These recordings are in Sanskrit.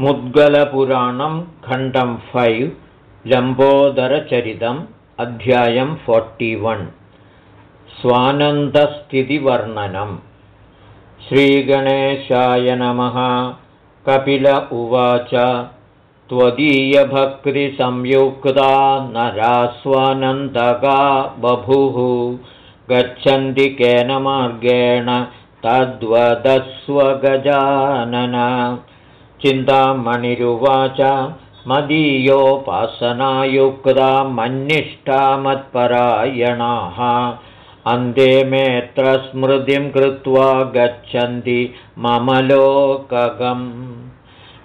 मुद्गलपुराणं खण्डं फैव् लम्बोदरचरितम् अध्यायं फोर्टिवन् स्वानन्दस्थितिवर्णनम् श्रीगणेशाय नमः। कपिल उवाच। त्वदीयभक्तिसंयुक्ता नरास्वानन्दका बभुः गच्छन्ति केन मार्गेण तद्वदस्वगजानन चिन्तामणिरुवाच मदीयोपासनायुक्ता मन्निष्ठा मत्परायणाः अन्ते मेऽत्र स्मृतिं कृत्वा गच्छन्ति मम लोकगम्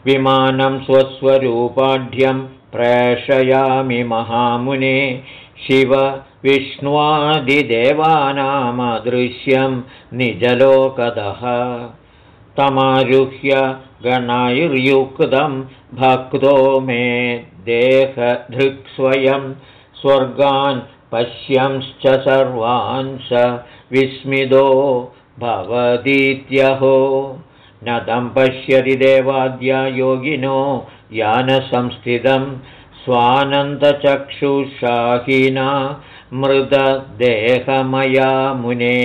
विमानं स्वस्वरूपाढ्यं प्रेषयामि महामुने। शिव विष्णुवादिदेवानामदृश्यं निजलोकदः तमारुह्य गणैर्युक्तं भक्तो मे देहधृक्स्वयं स्वर्गान् पश्यंश्च सर्वान् स विस्मितो भवतीत्यहो न तं पश्यति देवाद्या योगिनो यानसंस्थितं स्वानन्दचक्षुषाहिना मृददेहमया मुने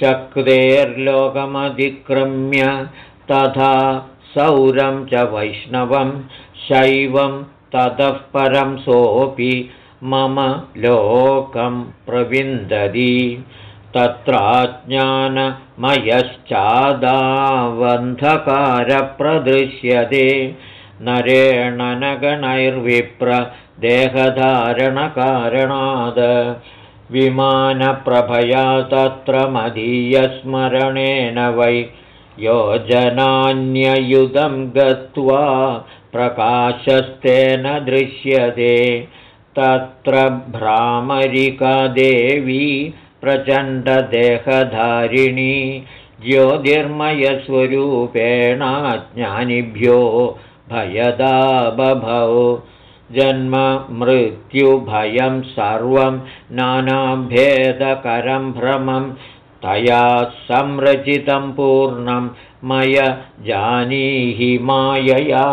शक्तेर्लोकमधिक्रम्य तथा सौरं च वैष्णवं शैवं ततः परं सोऽपि मम लोकं प्रविन्दति। तत्राज्ञानमयश्चादावन्धकारप्रदृश्यते। नरेण देहधारणकारणाद विमानप्रभया तत्र मदीयस्मरणेन वै योजनान्ययुधं गत्वा प्रकाशस्तेन दृश्यते। तत्र भ्रामरिकादेवी प्रचण्डदेहधारिणी ज्योतिर्मयस्वरूपेण ज्ञानिभ्यो भयदा बभौ जन्म मृत्युभयं सर्वं नानाभेदकरं भ्रमं तया संरचितं पूर्णं मय जानीहि मायया।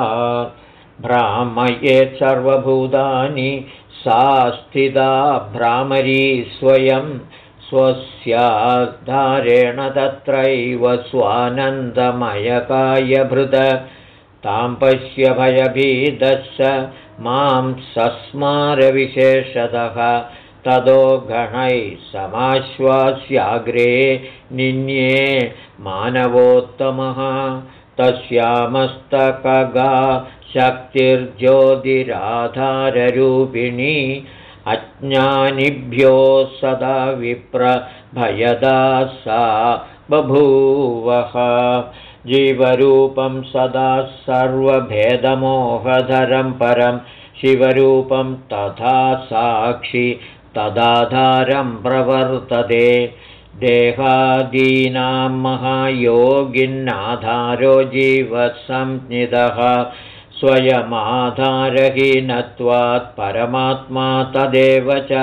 भ्रामयेत् सर्वभूतानि सा स्थिता भ्रामरी स्वयं स्वस्याधारेण तत्रैव स्वानन्दमयकायभृद तां पश्य भयभीदश्च मां सस्मारविशेषतः ततो गणैः समाश्वास्याग्रे निन्ये मानवोत्तमः। तस्यामस्तकगा शक्तिर्ज्योतिराधाररूपिणी अज्ञानिभ्यो सदा विप्रभयदा सा बभूवः जीवरूपं सदा सर्वभेदमोहधरं परं शिवरूपं तथा साक्षि तदाधारं प्रवर्तते। देहादीनां महायोगिन्नाधारो जीवसंज्ञितः स्वयमाधारहीनत्वात् परमात्मा तदेव च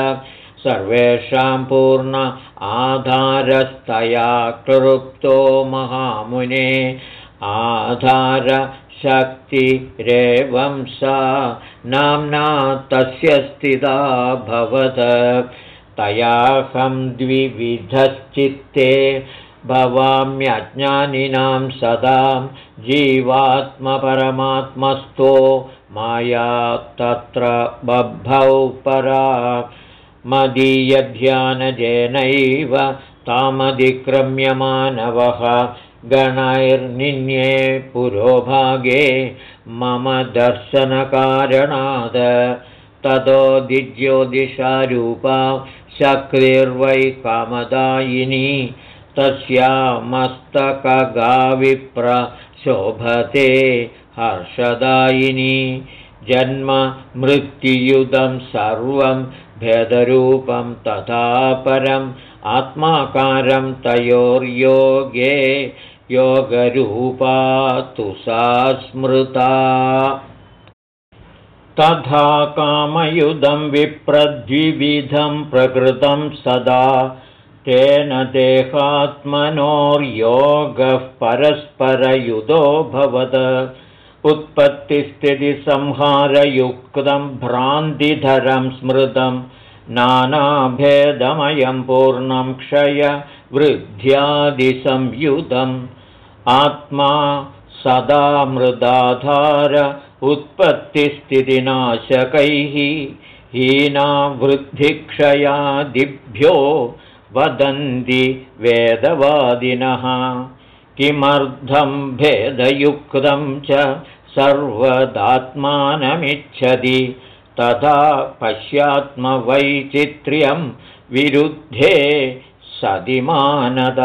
सर्वेषां पूर्ण आधारस्तया क्लृप्तो महामुने। आधारशक्तिरेवं सा नाम्ना तस्य स्थिता भवत। तयाहं द्विविधश्चित्ते भवाम्यज्ञानिनां सदा जीवात्मपरमात्मस्थो माया तत्र बभौ परा मदीयध्यानजेनैव तामधिक्रम्यमानवः गणैर्निन्ये पुरोभागे मम दर्शनकारणाद। ततो दिज्योतिषारूपा शक्तिर्वै कामदायिनी। तस्यामस्तकगाविप्रशोभते हर्षदायिनी। जन्म मृत्युयुधं सर्वं भेदरूपं तथा परम् आत्माकारं तयोर्योगे योगरूपा तु सा स्मृता। तथा कामयुधं विप्रद्विविधं प्रकृतं सदा तेन देहात्मनोर्योगः परस्परयुधो भवद उत्पत्तिस्थितिसंहारयुक्तं भ्रान्तिधरं स्मृतं नानाभेदमयं पूर्णं क्षय वृद्ध्यादिसंयुतम्। आत्मा सदा मृदाधार उत्पत्तिस्थितिनाशकैः हीनावृद्धिक्षयादिभ्यो वदन्ति वेदवादिनः किमर्थं भेदयुक्तं च सर्वदात्मानमिच्छति? तथा पश्यात्मवैचित्र्यं विरुद्धे सदिमानद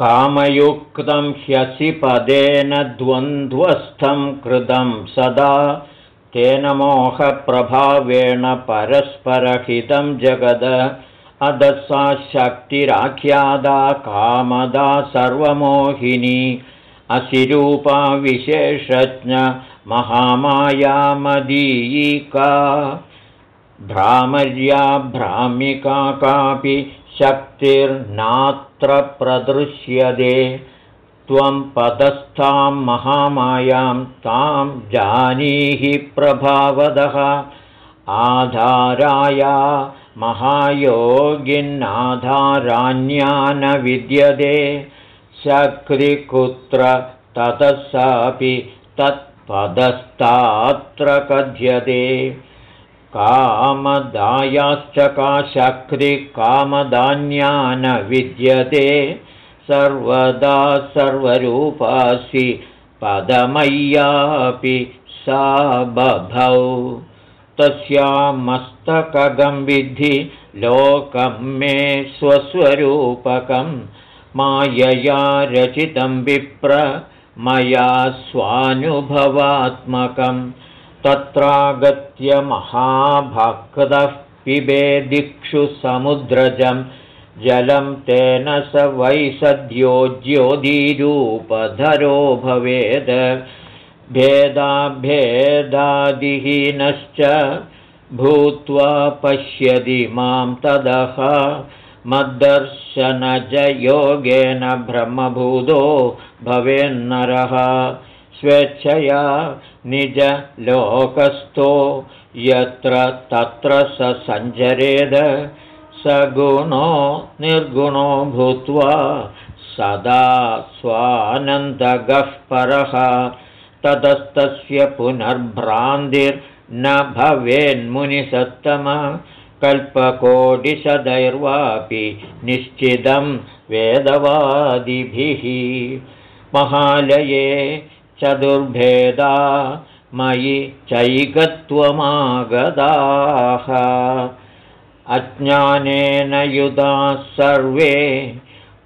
कामयुक्तं ह्यसि पदेन द्वन्द्वस्थं कृतं सदा तेन मोहप्रभावेण परस्परहितं जगद अदसा शक्तिराख्यादा कामदा सर्वमोहिनी असिरूपा विशेषज्ञ महामायामदीयिका भ्रामर्या भ्रामिका कापि शक्तिर्नात्र प्रदृश्यते। त्वं पदस्थां महामायां तां जानीहि प्रभावदः। आधाराया महायोगिन्नाधारान्या न विद्यते शक्तिकुत्र ततः सापि तत्पदस्तात्र कथ्यते कामदायाश्च का शक्तिकामदान्या न विद्यते सर्वदा सर्वरूपासि पदमय्यापि सा बभौ तस्यामस्तकगं विद्धि लोकं मे स्वस्वरूपकं। मायया रचितं विप्र मया स्वानुभवात्मकं। तत्रागत्य महाभक्तः पिबे दिक्षु समुद्रजं। जलं तेन स वै सद्यो ज्योतिरूपधरो भवेद्। भेदाभेदादिहीनश्च भूत्वा पश्यति मां तदः मद्दर्शनजयोगेन ब्रह्मभूतो भवेन्नरः। स्वेच्छया निजलोकस्थो। यत्र तत्र स सञ्चरेद स गुणो निर्गुणो भूत्वा सदा स्वानन्दगः परः। ततस्तस्य पुनर्भ्रान्तिर्न भवेन्मुनिसत्तम कल्पकोटिशदैर्वापि निश्चितं वेदवादिभिः। महालये चतुर्भेदा मयि चैकत्वमागदाः अज्ञानेन युधाः सर्वे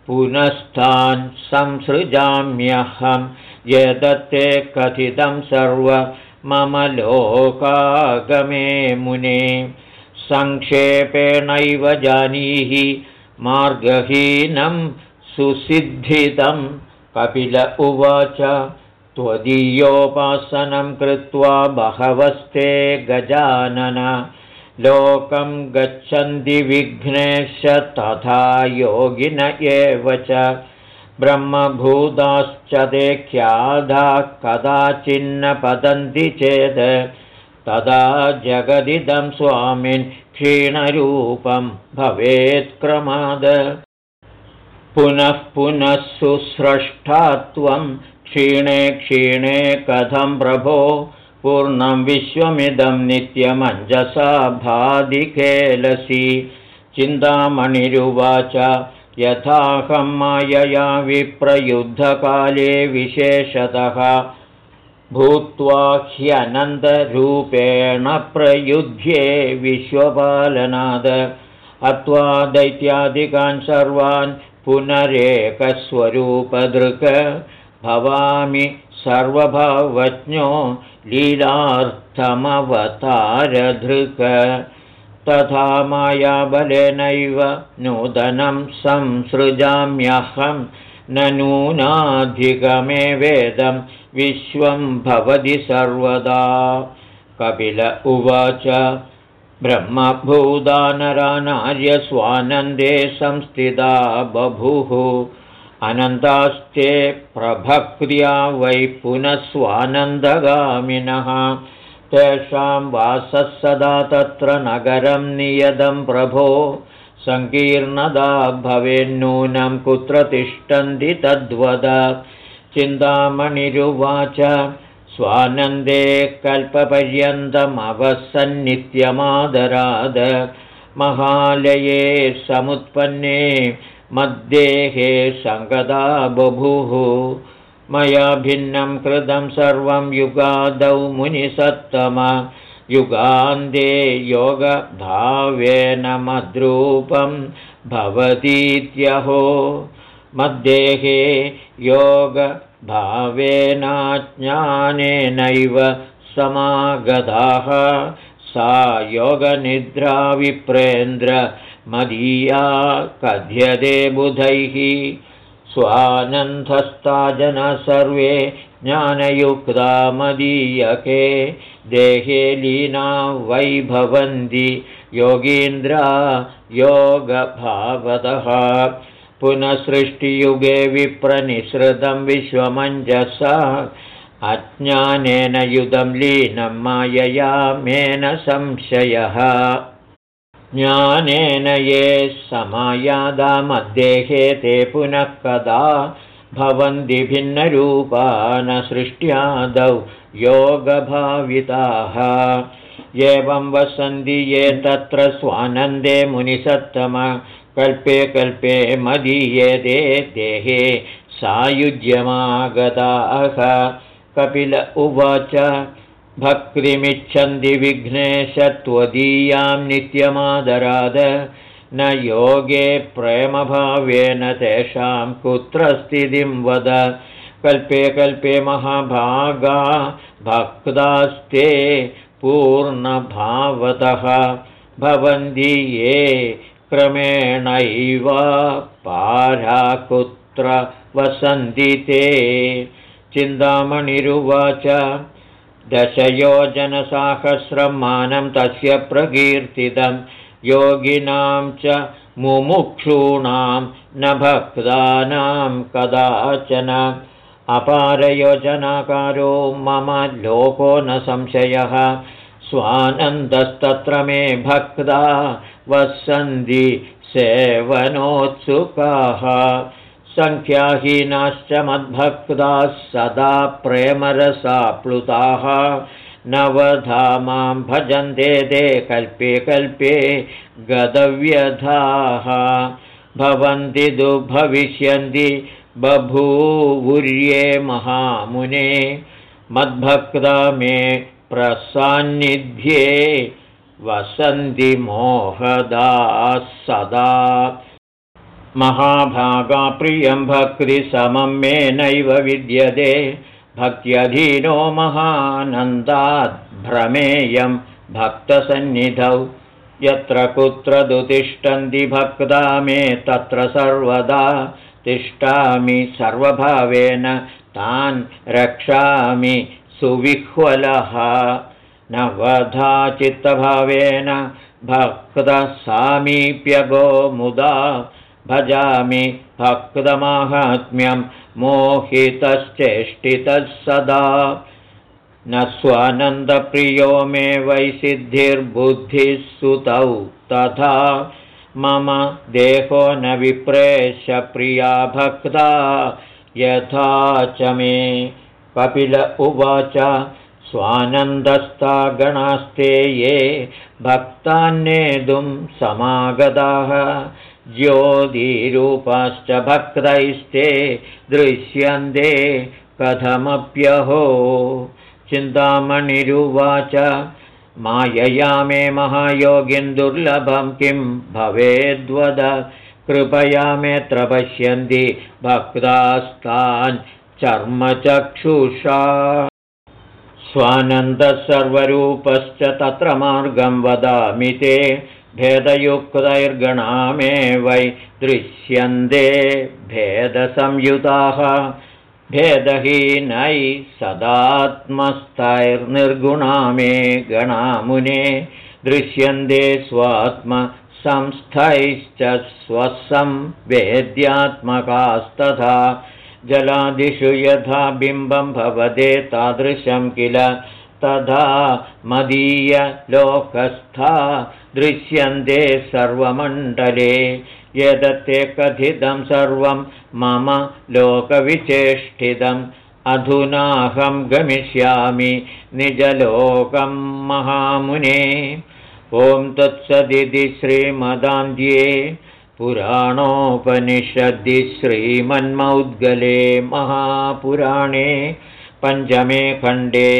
पुनस्तान् संसृजाम्यहम्। यदत्ते कथितं सर्व मम लोकागमे मुने। सङ्क्षेपेणैव जानीहि मार्गहीनं सुसिद्धितं। कपिल उवाच त्वदीयोपासनं कृत्वा बहवस्ते गजानन। लोकं गच्छन्ति विघ्नेश तथा योगिन एव च ब्रह्मभूताश्च ते ख्यादा कदाचिन्न पतन्ति चेत् तदा जगदिदं स्वामिन् क्षीणरूपं भवेत्क्रमाद पुनः पुनः सुस्रष्टा त्वं क्षीणे क्षीणे कथं प्रभो पूर्णं विश्वमिदं नित्यमञ्जसा भादिखेलसि चिन्तामणिरुवाच यथाहं मायया विप्रयुद्धकाले विशेषतः भूत्वा ह्यनन्दरूपेण प्रयुध्ये विश्वपालनाद। अत्वा दैत्यादिकान् सर्वान् पुनरेकस्वरूपदृक्। भवामि सर्वभावज्ञो लीलार्थमवतारधृक् तथा मायाबलेनैव नूतनं संसृजाम्यहं न नूनाधिगमे वेदं विश्वं भवति सर्वदा। कपिल उवाच ब्रह्मभूदानरानार्यस्वानन्दे संस्थिता बभुः। अनन्तास्ते प्रभक्रिया वै पुनः स्वानन्दगामिनः तेषां वासः सदा तत्र नगरं नियतं प्रभो। सङ्कीर्णदा भवेन्नूनं कुत्र तिष्ठन्ति तद्वद। चिन्तामणिरुवाच स्वानन्दे कल्पपर्यन्तमवसन्नित्यमादराद। महालये समुत्पन्ने मद्देहे सङ्गदा बभुः मया भिन्नं कृतं सर्वं युगादौ मुनिसत्तम। युगान्ते योगभावेन मद्रूपं भवतीत्यहो। मद्देहे योगभावेनाज्ञानेनैव समागताः। सा योगनिद्राविप्रेन्द्र मदीया कथ्यते बुधैः स्वानन्दस्ता जना सर्वे ज्ञानयुक्ता मदीयके देहे लीना वैभवन्ति योगीन्द्रा योगभावतः। पुनः सृष्टियुगे विप्रनिसृतं विश्वमञ्जसा। अज्ञानेन युधं लीनं मायया मेन संशयः ज्ञानेन ये समायादा मद्देहे ते पुनः कदा भवन्ति भिन्नरूपान् सृष्ट्यादौ योगभाविताः। एवं वसन्ति ये तत्र स्वानन्दे मुनिसत्तम। कल्पे कल्पे मदीये दे देहे सायुज्यमागताः। कपिल उवाच भक्तिमिच्छन्ति विघ्नेशत्वदीयां नित्यमादराद। न योगे प्रेमभावेन तेषां कुत्र स्थितिं वद। कल्पे कल्पे महाभागा भक्तास्ते पूर्णभावतः। भवन्ति ये क्रमेणैव पारा कुत्र वसन्ति ते। चिन्तामणिरुवाच दशयोजनसाहस्रं मानं तस्य प्रकीर्तितं। योगिनां च मुमुक्षूणां न भक्तानां कदाचन। अपारयोजनाकारो मम लोको न संशयः। स्वानन्दस्तत्र मे भक्ता वसन्ति सेवनोत्सुकाः सङ्ख्याहीनाश्च मद्भक्ताः सदा प्रेमरसाप्लुताः नवधामां भजन्ते ते कल्पे कल्पे गतव्यधाः। भवन्ति दु भविष्यन्ति बभूवुर्ये महामुने। मद्भक्ता मे प्रसान्निध्ये वसन्ति मोहदाः सदा महाभागाप्रियं भक्तिसमं मे नैव विद्यते। भक्त्यधीनो महानन्दाद्भ्रमेयं भक्तसन्निधौ। यत्र कुत्र दु तिष्ठन्ति भक्ता मे तत्र सर्वदा तिष्ठामि सर्वभावेन। तान् रक्षामि सुविह्वलः। न वधा चित्तभावेन। भक्तसामीप्यगो मुदा भजामि भक्तमाहात्म्यं मोहितश्चेष्टितः सदा। न स्वानन्दप्रियो मे वैसिद्धिर्बुद्धिः सुतौ तथा। मम देहो न विप्रेष्यप्रिया भक्ता। यथा च मे कपिल उवाच स्वानन्दस्था गणास्ते ये भक्तान्नेतुं समागताः ज्योतिरूपाश्च भक्तैस्ते दृश्यन्ते कथमप्यहो। चिन्तामणिरुवाच मायया मे महायोगिन् दुर्लभं किं भवेद्वद। कृपया मेऽत्र पश्यन्ति भक्तास्तान् चर्मचक्षुषा। स्वानन्दसर्वरूपश्च तत्र मार्गं वदामि ते भेदयुक्तैर्गणा मे वै दृश्यन्ते भेदसंयुताः। भेदहीनै सदात्मस्तैर्निर्गुणा मे गणामुने दृश्यन्ते स्वात्मसंयुताः संस्थैश्च स्वसं वेद्यात्मकास्तथा जलादिषु यथा बिम्बं भवते तादृशं किल तथा मदीयलोकस्था दृश्यन्ते सर्वमण्डले यदत्ते कथितं सर्वं मम लोकविचेष्टितम्। अधुनाहं गमिष्यामि निजलोकं महामुने। ॐ तत्सदिति श्रीमदान्ध्ये पुराणोपनिषदि श्रीमन्मौद्गले महापुराणे पञ्चमे खण्डे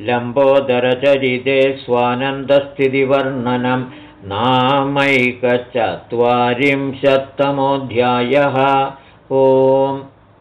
लम्बोदरचरिते स्वानन्दस्थितिवर्णनं नामैकचत्वारिंशत्तमोऽध्यायः। ओम्